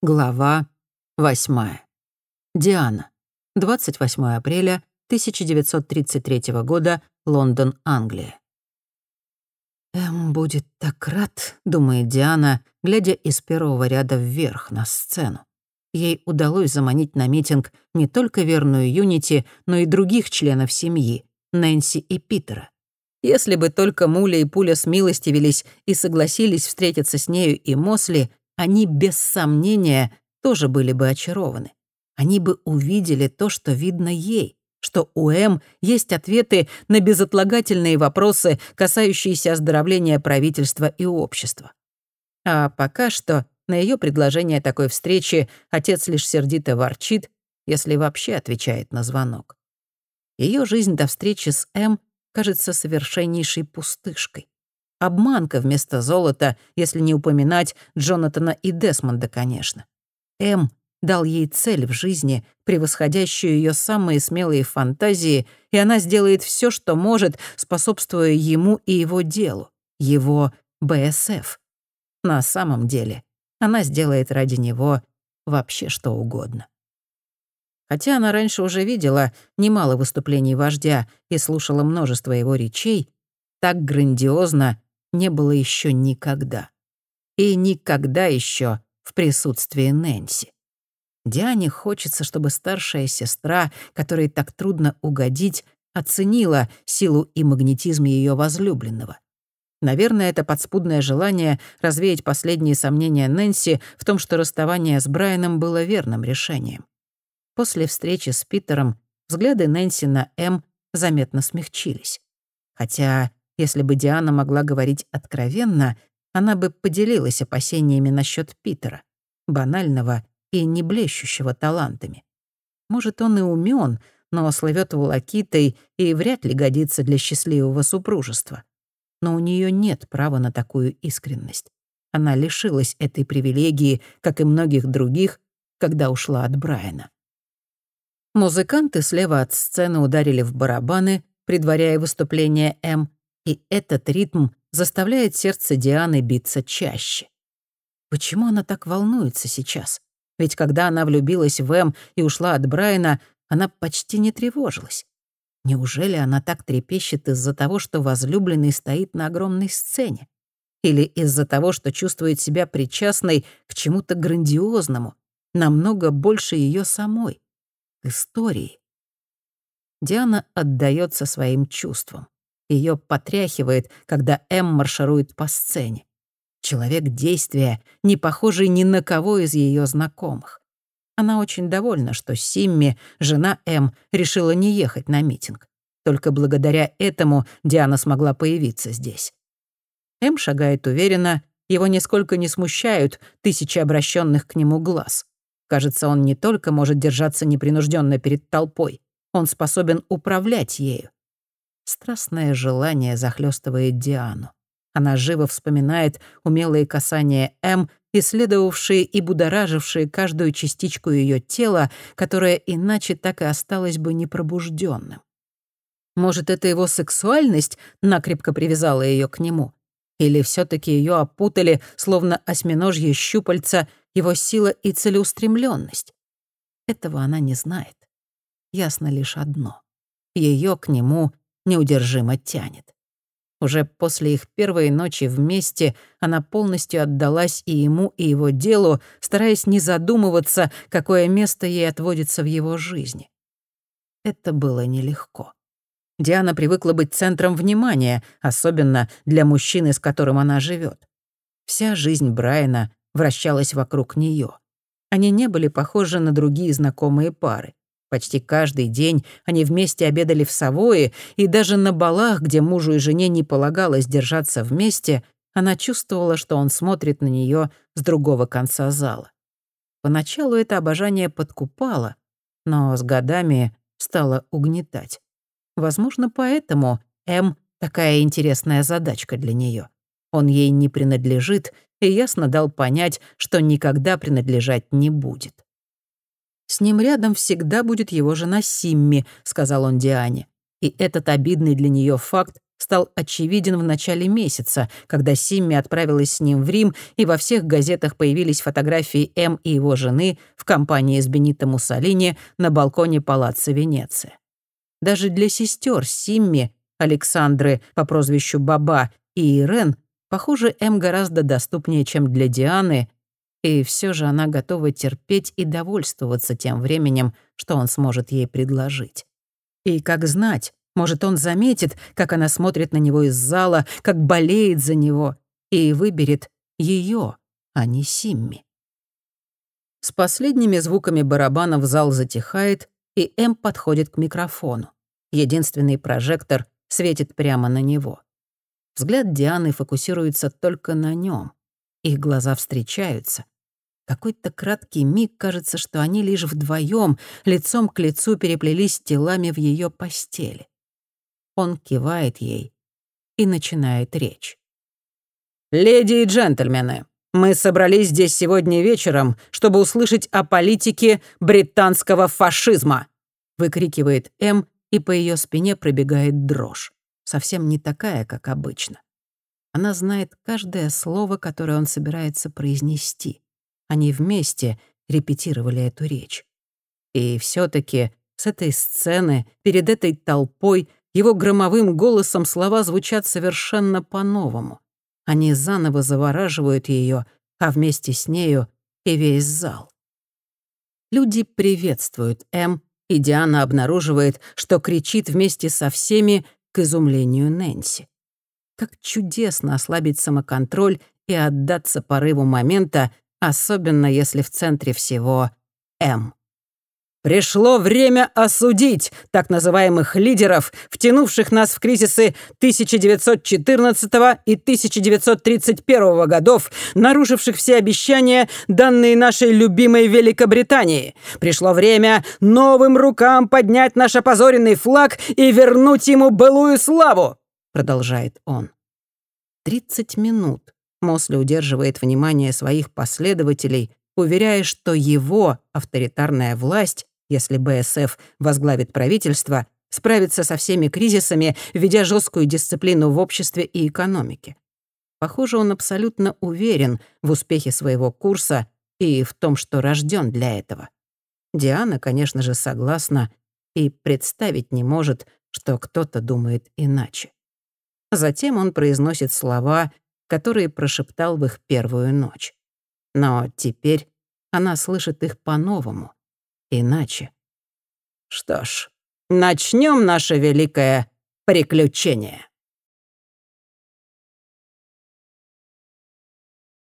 Глава 8. Диана. 28 апреля 1933 года, Лондон, Англия. «Эм будет так рад», — думает Диана, глядя из первого ряда вверх на сцену. Ей удалось заманить на митинг не только верную Юнити, но и других членов семьи, Нэнси и Питера. Если бы только Муля и Пуля смилостивились и согласились встретиться с нею и Мосли, они без сомнения тоже были бы очарованы. Они бы увидели то, что видно ей, что у М есть ответы на безотлагательные вопросы, касающиеся оздоровления правительства и общества. А пока что на ее предложение такой встречи отец лишь сердито ворчит, если вообще отвечает на звонок. Ее жизнь до встречи с М кажется совершеннейшей пустышкой. Обманка вместо золота, если не упоминать Джонатана и Десмонда, конечно. М дал ей цель в жизни, превосходящую ее самые смелые фантазии, и она сделает все, что может, способствуя ему и его делу, его БСФ. На самом деле, она сделает ради него вообще что угодно. Хотя она раньше уже видела немало выступлений вождя и слушала множество его речей, так грандиозно не было еще никогда. И никогда еще в присутствии Нэнси. Диане хочется, чтобы старшая сестра, которой так трудно угодить, оценила силу и магнетизм ее возлюбленного. Наверное, это подспудное желание развеять последние сомнения Нэнси в том, что расставание с Брайаном было верным решением. После встречи с Питером взгляды Нэнси на М заметно смягчились. Хотя если бы Диана могла говорить откровенно, она бы поделилась опасениями насчет Питера, банального и не блещущего талантами. Может, он и умен, но слывет волокитой и вряд ли годится для счастливого супружества. Но у нее нет права на такую искренность. Она лишилась этой привилегии, как и многих других, когда ушла от Брайана. Музыканты слева от сцены ударили в барабаны, предваряя выступление М, и этот ритм заставляет сердце Дианы биться чаще. Почему она так волнуется сейчас? Ведь когда она влюбилась в Эм и ушла от Брайана, она почти не тревожилась. Неужели она так трепещет из-за того, что возлюбленный стоит на огромной сцене? Или из-за того, что чувствует себя причастной к чему-то грандиозному, намного больше ее самой, к истории? Диана отдается своим чувствам. Ее потряхивает, когда М марширует по сцене. Человек действия, не похожий ни на кого из ее знакомых. Она очень довольна, что Симми, жена М, решила не ехать на митинг. Только благодаря этому Диана смогла появиться здесь. М шагает уверенно, его нисколько не смущают тысячи обращенных к нему глаз. Кажется, он не только может держаться непринужденно перед толпой, он способен управлять ею. Страстное желание захлестывает Диану. Она живо вспоминает умелые касания М, исследовавшие и будоражившие каждую частичку ее тела, которая иначе так и осталась бы непробужденным. Может, это его сексуальность накрепко привязала ее к нему? Или все таки ее опутали, словно осьминожье щупальца, его сила и целеустремленность? Этого она не знает. Ясно лишь одно. Ее к нему неудержимо тянет. Уже после их первой ночи вместе она полностью отдалась и ему, и его делу, стараясь не задумываться, какое место ей отводится в его жизни. Это было нелегко. Диана привыкла быть центром внимания, особенно для мужчины, с которым она живет. Вся жизнь Брайана вращалась вокруг нее. Они не были похожи на другие знакомые пары. Почти каждый день они вместе обедали в Савое, и даже на балах, где мужу и жене не полагалось держаться вместе, она чувствовала, что он смотрит на нее с другого конца зала. Поначалу это обожание подкупало, но с годами стало угнетать. Возможно, поэтому М такая интересная задачка для нее. Он ей не принадлежит и ясно дал понять, что никогда принадлежать не будет. «С ним рядом всегда будет его жена Симми», — сказал он Диане. И этот обидный для нее факт стал очевиден в начале месяца, когда Симми отправилась с ним в Рим, и во всех газетах появились фотографии М и его жены в компании с Бенито Муссолини на балконе Палаццо Венеция. Даже для сестер Симми, Александры по прозвищу Баба и Ирен, похоже, М гораздо доступнее, чем для Дианы, и все же она готова терпеть и довольствоваться тем временем, что он сможет ей предложить. И как знать, может, он заметит, как она смотрит на него из зала, как болеет за него, и выберет ее, а не Симми. С последними звуками барабанов зал затихает, и М подходит к микрофону. Единственный прожектор светит прямо на него. Взгляд Дианы фокусируется только на нем. Их глаза встречаются. Какой-то краткий миг кажется, что они лишь вдвоем, лицом к лицу переплелись телами в ее постели. Он кивает ей и начинает речь. «Леди и джентльмены, мы собрались здесь сегодня вечером, чтобы услышать о политике британского фашизма», выкрикивает М, и по ее спине пробегает дрожь. Совсем не такая, как обычно. Она знает каждое слово, которое он собирается произнести. Они вместе репетировали эту речь. И все таки с этой сцены, перед этой толпой, его громовым голосом слова звучат совершенно по-новому. Они заново завораживают ее, а вместе с нею и весь зал. Люди приветствуют М, и Диана обнаруживает, что кричит вместе со всеми к изумлению Нэнси. Как чудесно ослабить самоконтроль и отдаться порыву момента, особенно если в центре всего М. Пришло время осудить так называемых лидеров, втянувших нас в кризисы 1914 и 1931 годов, нарушивших все обещания, данные нашей любимой Великобритании. Пришло время новым рукам поднять наш опозоренный флаг и вернуть ему былую славу, продолжает он. 30 минут Мосли удерживает внимание своих последователей, уверяя, что его авторитарная власть если БСФ возглавит правительство, справится со всеми кризисами, введя жесткую дисциплину в обществе и экономике. Похоже, он абсолютно уверен в успехе своего курса и в том, что рожден для этого. Диана, конечно же, согласна и представить не может, что кто-то думает иначе. Затем он произносит слова, которые прошептал в их первую ночь. Но теперь она слышит их по-новому, иначе. Что ж, начнем наше великое приключение.